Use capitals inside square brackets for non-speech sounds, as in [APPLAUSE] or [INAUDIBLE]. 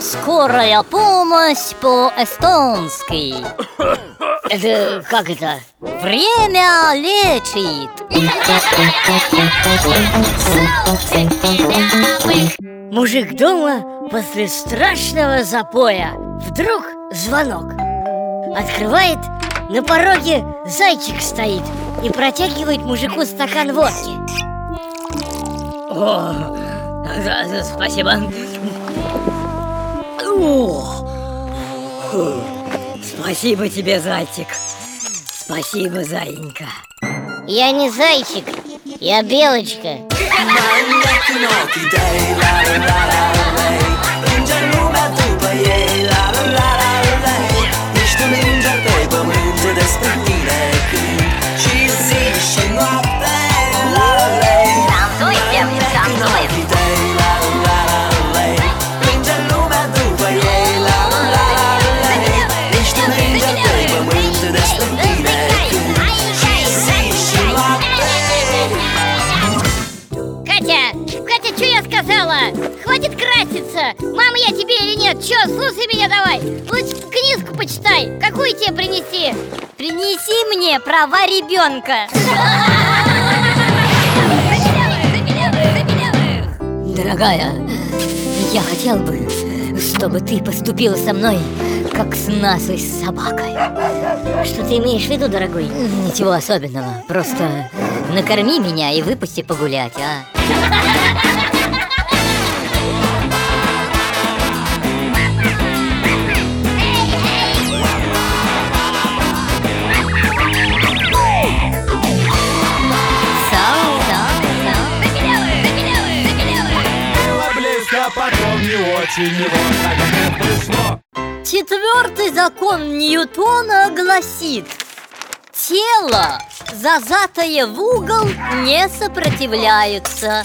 Скорая помощь по-эстонски. Это как это? Время лечит. Мужик дома после страшного запоя. Вдруг звонок. Открывает, на пороге зайчик стоит И протягивает мужику стакан водки. О, спасибо. Фу. Спасибо тебе, зайчик. Спасибо, заинька. Я не зайчик, я белочка [LAUGHS] Катя, Катя, что я сказала? Хватит краситься Мама, я тебе или нет? Че, слушай меня давай Лучше книжку почитай Какую тебе принести? Принеси мне права ребенка Дорогая, я хотел бы, чтобы ты поступила со мной, как с нашей собакой. Что ты имеешь в виду, дорогой? Ничего особенного, просто накорми меня и выпусти погулять, а? Потом не очень, и пришло Четвертый закон Ньютона гласит Тело, зазатое в угол, не сопротивляется